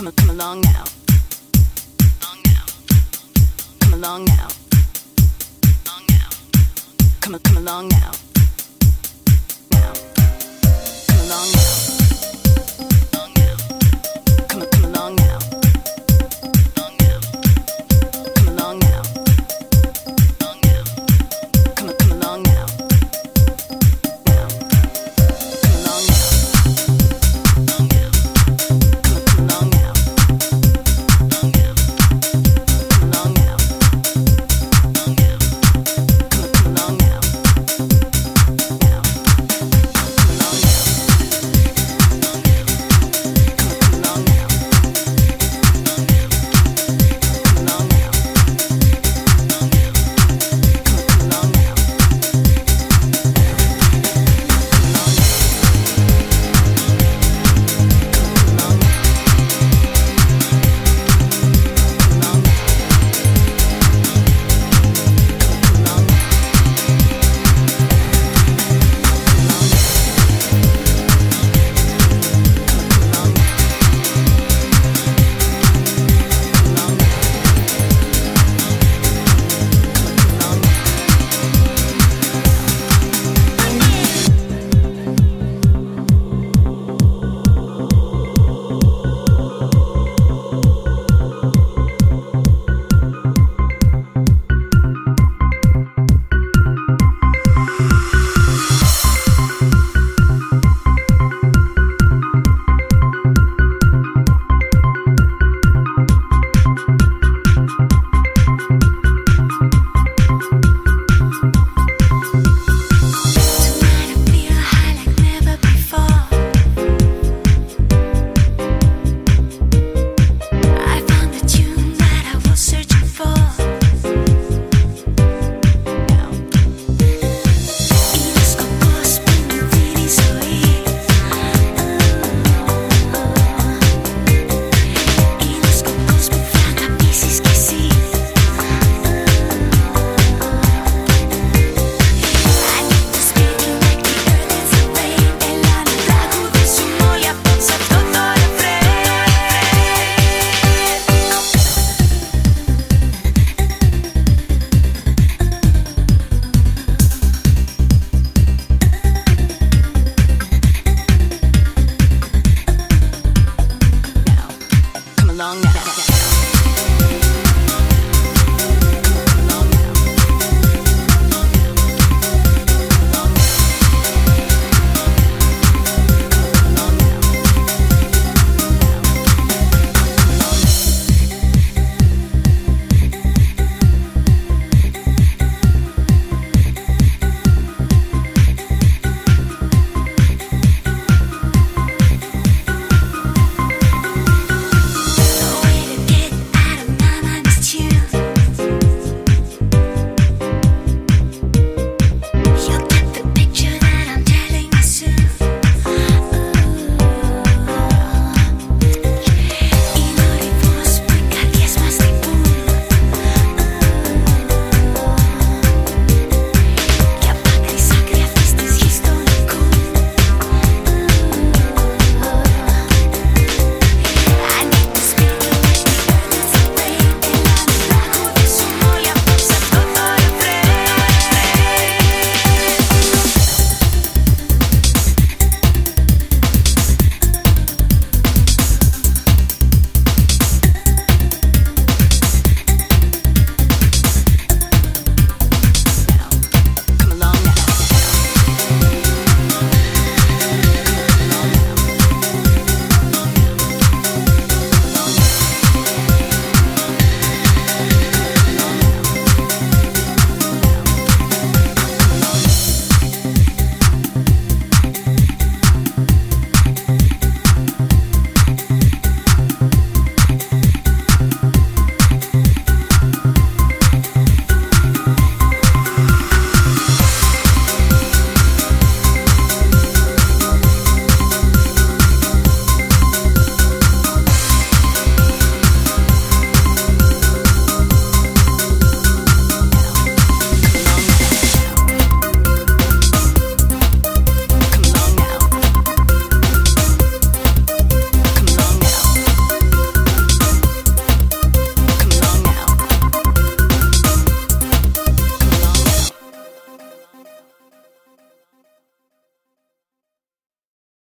Come, come along now. Come along now. Come, come along now. Now. Come along now.